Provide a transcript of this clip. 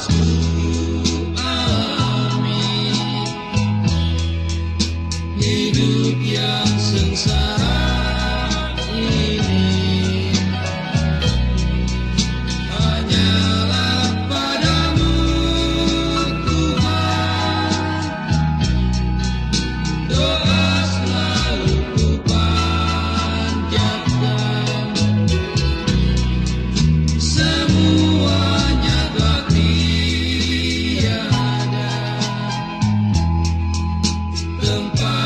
Podcast. Golden Power.